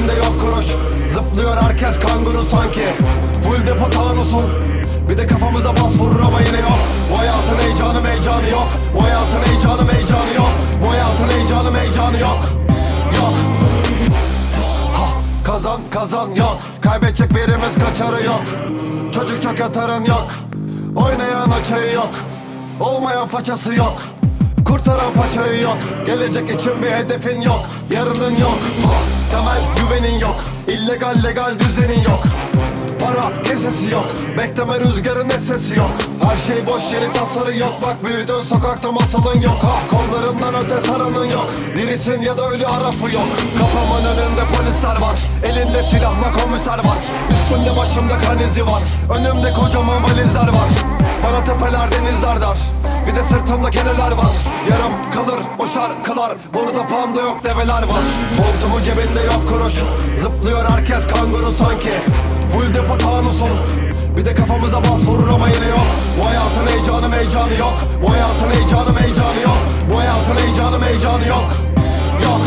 Cebinde yok kuruş. Zıplıyor herkes kanguru sanki. Full depo tanusun Bir de kafamıza bas vurur ama yine yok. Bu hayatın heyecanı meycanı yok. Bu hayatın heyecanı meycanı yok. Bu hayatın heyecanı meycanı yok. Yok. Ha, Kazan kazan yok. Kaybedecek birimiz kaçarı yok. Çocuk çok yatarın yok. Oynayan açayı yok. Olmayan façası yok. Kurtaran paçayı yok. Gelecek için bir hedefin yok. Yarının yok. Ha, Temel güvenin yok. İllegal legal düzenin yok. Para kesesi yok. Bekleme rüzgarın sesi yok. Her şey boş yeri tasarı yok. Bak büyüdün sokakta masalın yok. Ha Kollarından öte saranın yok. Dirisin ya da ölü arafı yok. Kafamın önünde polisler var. Elinde silahla komiser var. Üstümde başımda kan izi var. Önümde kocaman valizler var. Bana tepeler denizler dar Bir de sırtımda keneler var. Yarım kalır o şarkılar Burada panda yok develer var. Montumun cebinde yok kuruş. Zıplıyor herkes kanguru sanki. Full depo tanusun. Bir de kafamıza bas vurur ama yine yok. Bu hayatın heyecanı meycanı yok. Bu hayatın heyecanı meycanı yok. Bu hayatın heyecanı meycanı yok. Yok.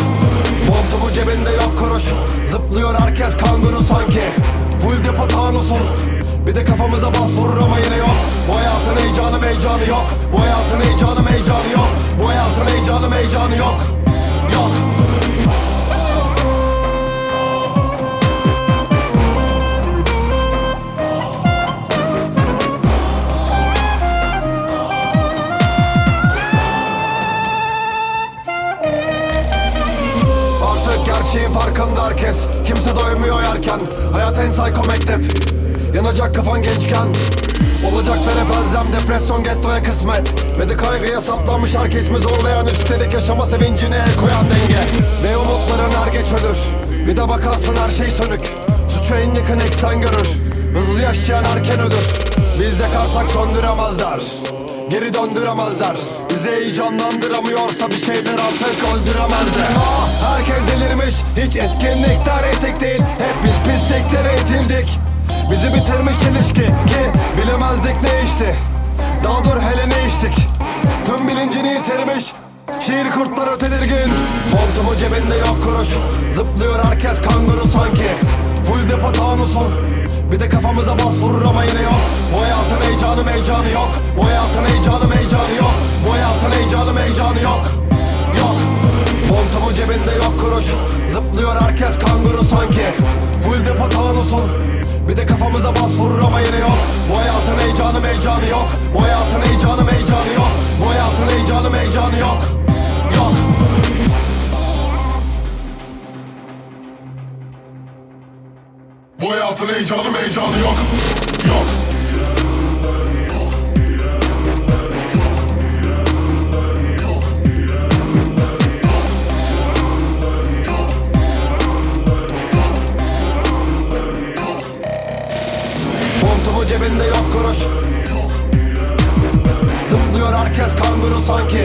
Montumun cebinde yok kuruş. Zıplıyor herkes kanguru sanki. Full depo tanusun. Bir de kafamıza bas vurur ama yine yok heyecanı yok. Bu hayatın heyecanı meycanı yok. Bu hayatın heyecanı meycanı yok. Yok. Artık gerçeğin farkında herkes. Kimse doymuyor yerken. Hayat en psycho mektep. Yanacak kafan gençken Olacaklar hep elzem Depresyon gettoya kısmet. Ve de kaygıya saplanmış herkes mi zorlayan Üstelik yaşama sevincine el koyan denge. Ve umutların er geç ölür. Bir de bakarsın her şey sönük. Suçu en yakın eksen görür. Hızlı yaşayan erken ölür. Biz yakarsak söndüremezler Geri döndüremezler. Bizi heyecanlandıramıyorsa bir şeyler artık öldüremezler. Aa, Herkes delirmiş. Hiç etkinlikler etik değil. Hep biz pisliklere eğitildik Bizi bitirmiş ilişki İşti Daha hele ne içtik? Tüm bilincini yitirmiş Şiir kurtları tedirgin. Montumun cebinde yok kuruş Zıplıyor herkes kanguru sanki. Full depo tanusun Bir de kafamıza bas vurur ama yine yok. Bu hayatın heyecanı meycanı yok. Bu hayatın heyecanı meycanı yok. Bu hayatın heyecanı meycanı yok. Yok. Montumun cebinde yok kuruş Zıplıyor herkes kanguru sanki. Full depo tanusun Bir de kafamıza bas vurur ama yine yok. Bu hayatın heyecanı meycanı yok. Bu hayatın heyecanı meycanı yok. Bu hayatın heyecanı meycanı yok. Yok. Bu hayatın heyecanı heyecanı yok. Yok sanki